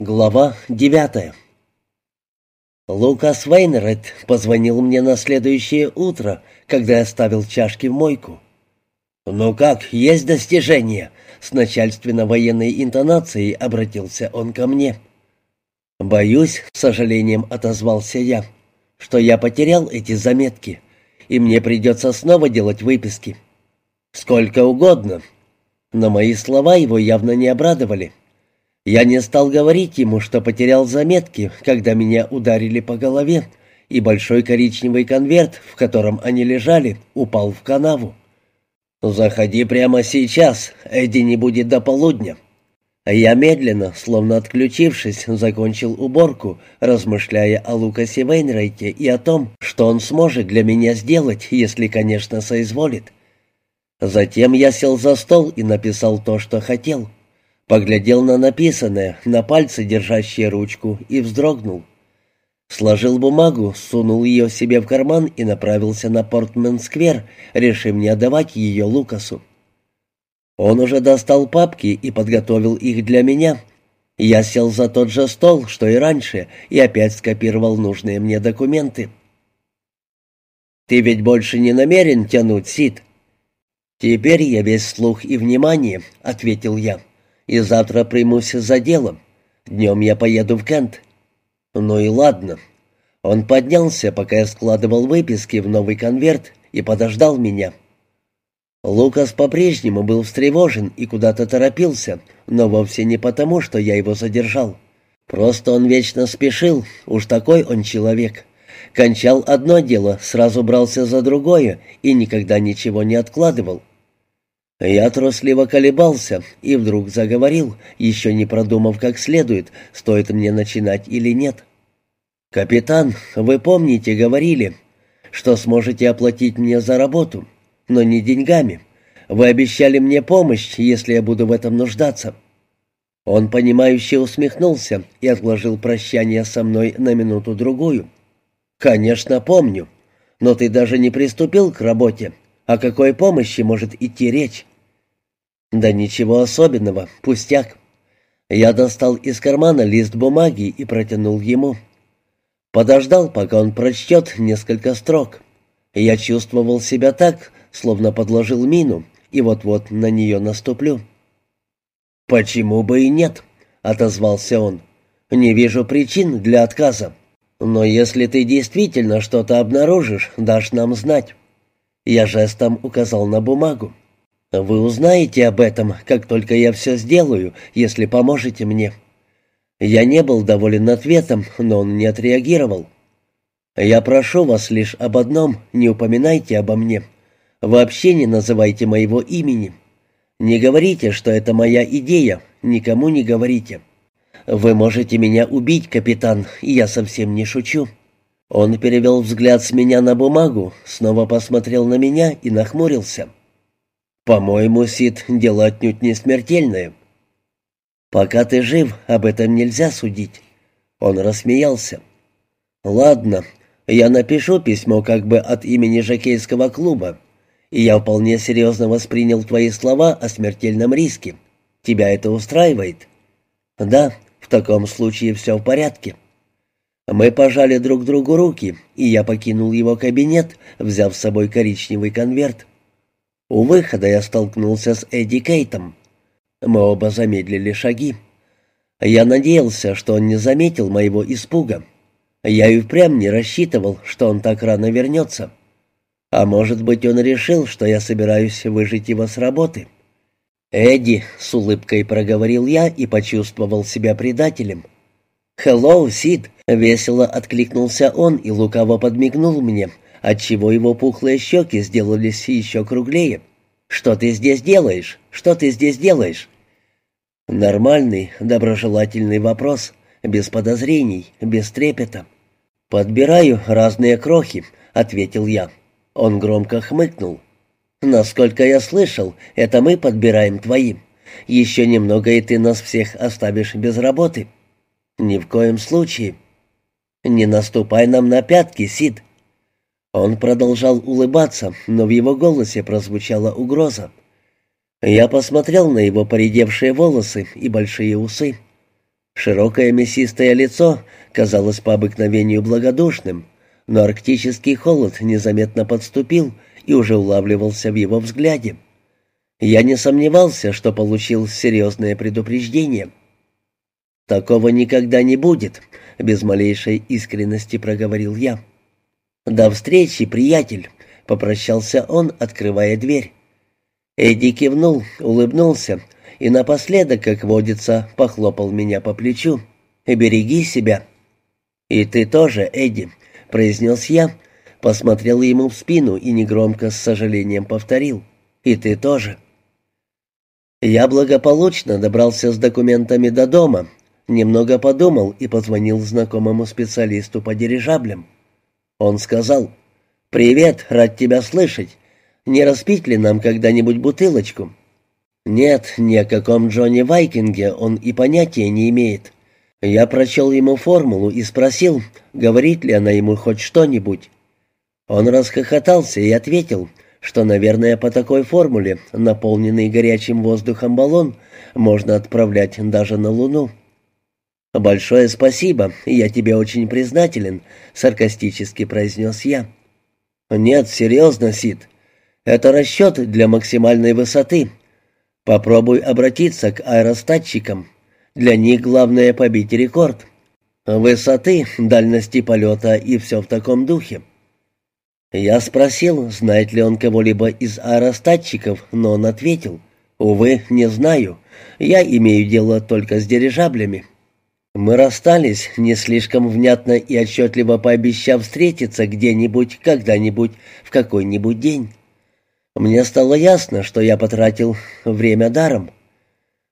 Глава девятая Лукас Вейнред позвонил мне на следующее утро, когда я ставил чашки в мойку. «Ну как, есть достижения?» С начальственно-военной интонацией обратился он ко мне. «Боюсь», — с сожалением отозвался я, — «что я потерял эти заметки, и мне придется снова делать выписки». «Сколько угодно». Но мои слова его явно не обрадовали. Я не стал говорить ему, что потерял заметки, когда меня ударили по голове, и большой коричневый конверт, в котором они лежали, упал в канаву. «Заходи прямо сейчас, Эдди не будет до полудня». Я медленно, словно отключившись, закончил уборку, размышляя о Лукасе Вейнрайте и о том, что он сможет для меня сделать, если, конечно, соизволит. Затем я сел за стол и написал то, что хотел. Поглядел на написанное, на пальцы, держащие ручку, и вздрогнул. Сложил бумагу, сунул ее себе в карман и направился на Портмен-сквер, решив не отдавать ее Лукасу. Он уже достал папки и подготовил их для меня. Я сел за тот же стол, что и раньше, и опять скопировал нужные мне документы. «Ты ведь больше не намерен тянуть, Сид?» «Теперь я весь слух и внимание», — ответил я и завтра примусь за делом. Днем я поеду в Кент». «Ну и ладно». Он поднялся, пока я складывал выписки в новый конверт, и подождал меня. Лукас по-прежнему был встревожен и куда-то торопился, но вовсе не потому, что я его задержал. Просто он вечно спешил, уж такой он человек. Кончал одно дело, сразу брался за другое и никогда ничего не откладывал. Я трусливо колебался и вдруг заговорил, еще не продумав как следует, стоит мне начинать или нет. «Капитан, вы помните, говорили, что сможете оплатить мне за работу, но не деньгами. Вы обещали мне помощь, если я буду в этом нуждаться». Он, понимающе усмехнулся и отложил прощание со мной на минуту-другую. «Конечно, помню. Но ты даже не приступил к работе. О какой помощи может идти речь?» «Да ничего особенного, пустяк». Я достал из кармана лист бумаги и протянул ему. Подождал, пока он прочтет несколько строк. Я чувствовал себя так, словно подложил мину, и вот-вот на нее наступлю. «Почему бы и нет?» — отозвался он. «Не вижу причин для отказа. Но если ты действительно что-то обнаружишь, дашь нам знать». Я жестом указал на бумагу. Вы узнаете об этом, как только я все сделаю, если поможете мне». Я не был доволен ответом, но он не отреагировал. «Я прошу вас лишь об одном, не упоминайте обо мне. Вообще не называйте моего имени. Не говорите, что это моя идея, никому не говорите. Вы можете меня убить, капитан, я совсем не шучу». Он перевел взгляд с меня на бумагу, снова посмотрел на меня и нахмурился. «По-моему, Сид, дело отнюдь не смертельное». «Пока ты жив, об этом нельзя судить». Он рассмеялся. «Ладно, я напишу письмо как бы от имени Жокейского клуба, и я вполне серьезно воспринял твои слова о смертельном риске. Тебя это устраивает?» «Да, в таком случае все в порядке». Мы пожали друг другу руки, и я покинул его кабинет, взяв с собой коричневый конверт. У выхода я столкнулся с Эдди Кейтом. Мы оба замедлили шаги. Я надеялся, что он не заметил моего испуга. Я и впрямь не рассчитывал, что он так рано вернется. А может быть, он решил, что я собираюсь выжить его с работы. «Эдди», — с улыбкой проговорил я и почувствовал себя предателем. «Хеллоу, Сид», — весело откликнулся он и лукаво подмигнул мне, — отчего его пухлые щеки сделались еще круглее. «Что ты здесь делаешь? Что ты здесь делаешь?» Нормальный, доброжелательный вопрос, без подозрений, без трепета. «Подбираю разные крохи», — ответил я. Он громко хмыкнул. «Насколько я слышал, это мы подбираем твои. Еще немного, и ты нас всех оставишь без работы». «Ни в коем случае». «Не наступай нам на пятки, Сид. Он продолжал улыбаться, но в его голосе прозвучала угроза. Я посмотрел на его поредевшие волосы и большие усы. Широкое мясистое лицо казалось по обыкновению благодушным, но арктический холод незаметно подступил и уже улавливался в его взгляде. Я не сомневался, что получил серьезное предупреждение. «Такого никогда не будет», — без малейшей искренности проговорил я. «До встречи, приятель», — попрощался он, открывая дверь. Эдди кивнул, улыбнулся и напоследок, как водится, похлопал меня по плечу. «Береги себя». «И ты тоже, Эдди», — произнес я, посмотрел ему в спину и негромко с сожалением повторил. «И ты тоже». Я благополучно добрался с документами до дома, немного подумал и позвонил знакомому специалисту по дирижаблям. Он сказал, «Привет, рад тебя слышать. Не распить ли нам когда-нибудь бутылочку?» Нет, ни о каком Джонни Вайкинге он и понятия не имеет. Я прочел ему формулу и спросил, говорит ли она ему хоть что-нибудь. Он расхохотался и ответил, что, наверное, по такой формуле наполненный горячим воздухом баллон можно отправлять даже на Луну. «Большое спасибо, я тебе очень признателен», — саркастически произнес я. «Нет, серьезно, Сид. Это расчет для максимальной высоты. Попробуй обратиться к аэростатчикам. Для них главное побить рекорд. Высоты, дальности полета и все в таком духе. Я спросил, знает ли он кого-либо из аэростатчиков, но он ответил, «Увы, не знаю. Я имею дело только с дирижаблями». Мы расстались, не слишком внятно и отчетливо пообещав встретиться где-нибудь, когда-нибудь, в какой-нибудь день. Мне стало ясно, что я потратил время даром.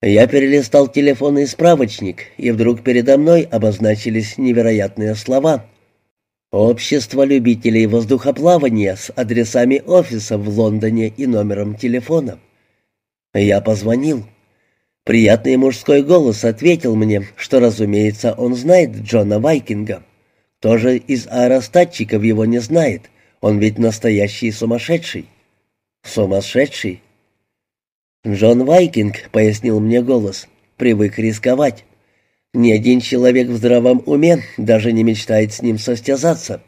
Я перелистал телефонный справочник, и вдруг передо мной обозначились невероятные слова — Общество любителей воздухоплавания с адресами офисов в Лондоне и номером телефона. Я позвонил. Приятный мужской голос ответил мне, что, разумеется, он знает Джона Вайкинга. Тоже из аэростатчиков его не знает, он ведь настоящий сумасшедший. Сумасшедший? Джон Вайкинг, пояснил мне голос, привык рисковать. Ни один человек в здравом уме даже не мечтает с ним состязаться.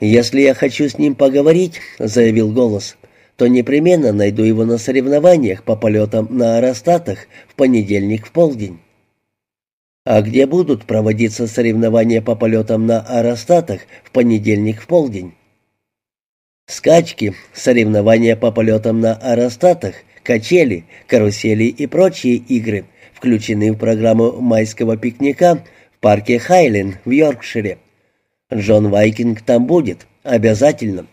«Если я хочу с ним поговорить», — заявил голос, — «то непременно найду его на соревнованиях по полетам на аэростатах в понедельник в полдень». «А где будут проводиться соревнования по полетам на аэростатах в понедельник в полдень?» Скачки, соревнования по полетам на аэростатах, качели, карусели и прочие игры включены в программу майского пикника в парке Хайлен в Йоркшире. Джон Вайкинг там будет, обязательно.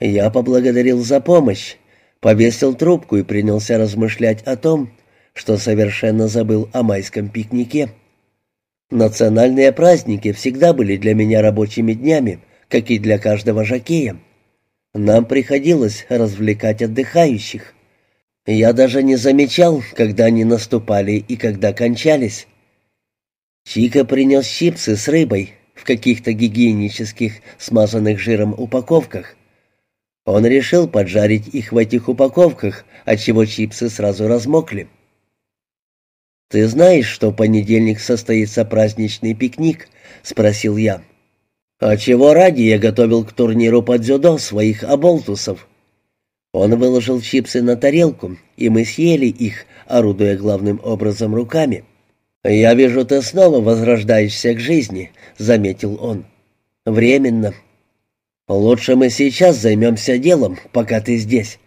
Я поблагодарил за помощь, повесил трубку и принялся размышлять о том, что совершенно забыл о майском пикнике. Национальные праздники всегда были для меня рабочими днями, как и для каждого жакея. Нам приходилось развлекать отдыхающих. Я даже не замечал, когда они наступали и когда кончались. Чика принес чипсы с рыбой в каких-то гигиенических, смазанных жиром упаковках. Он решил поджарить их в этих упаковках, отчего чипсы сразу размокли. «Ты знаешь, что в понедельник состоится праздничный пикник?» — спросил я. «А чего ради я готовил к турниру под дзюдо своих оболтусов?» Он выложил чипсы на тарелку, и мы съели их, орудуя главным образом руками. «Я вижу, ты снова возрождаешься к жизни», — заметил он. «Временно. Лучше мы сейчас займемся делом, пока ты здесь».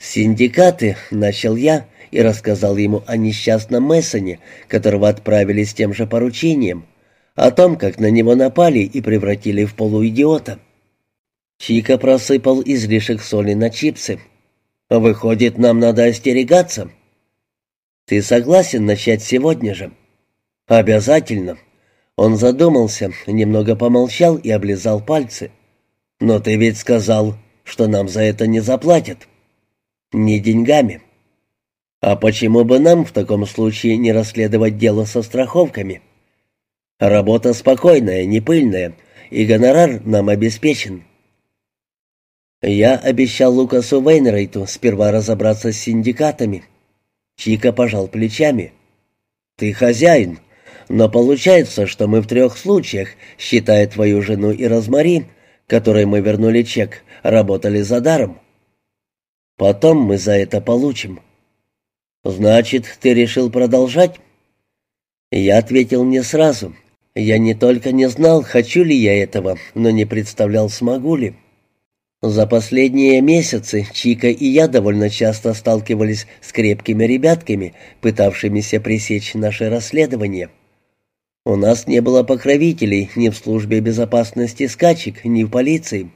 «Синдикаты», — начал я и рассказал ему о несчастном Мессоне, которого отправили с тем же поручением, о том, как на него напали и превратили в полуидиота. Чика просыпал излишек соли на чипсы. «Выходит, нам надо остерегаться». «Ты согласен начать сегодня же?» «Обязательно». Он задумался, немного помолчал и облизал пальцы. «Но ты ведь сказал, что нам за это не заплатят». «Не деньгами». «А почему бы нам в таком случае не расследовать дело со страховками?» «Работа спокойная, не пыльная, и гонорар нам обеспечен». Я обещал Лукасу Вейнрейту сперва разобраться с синдикатами. Чика пожал плечами. Ты хозяин, но получается, что мы в трех случаях, считая твою жену и Розмари, которой мы вернули чек, работали за даром. Потом мы за это получим. Значит, ты решил продолжать? Я ответил не сразу. Я не только не знал, хочу ли я этого, но не представлял, смогу ли. За последние месяцы Чика и я довольно часто сталкивались с крепкими ребятками, пытавшимися пресечь наше расследование. У нас не было покровителей ни в службе безопасности скачек, ни в полиции.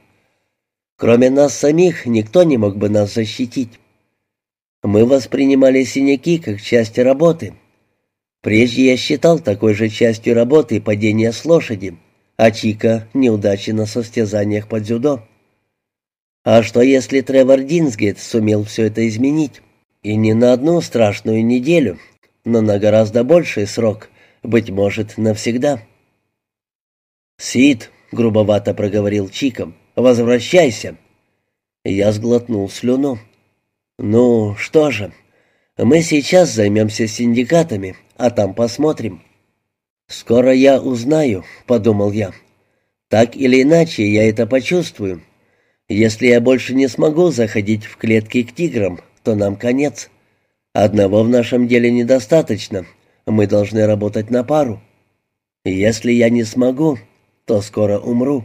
Кроме нас самих, никто не мог бы нас защитить. Мы воспринимали синяки как часть работы. Прежде я считал такой же частью работы падение с лошади, а Чика — неудачи на состязаниях по дзюдо. А что если Тревор Динсгейт сумел все это изменить? И не на одну страшную неделю, но на гораздо больший срок, быть может, навсегда. «Сид», — грубовато проговорил Чиком, — «возвращайся». Я сглотнул слюну. «Ну, что же, мы сейчас займемся синдикатами, а там посмотрим». «Скоро я узнаю», — подумал я. «Так или иначе, я это почувствую». Если я больше не смогу заходить в клетки к тиграм, то нам конец. Одного в нашем деле недостаточно. Мы должны работать на пару. Если я не смогу, то скоро умру».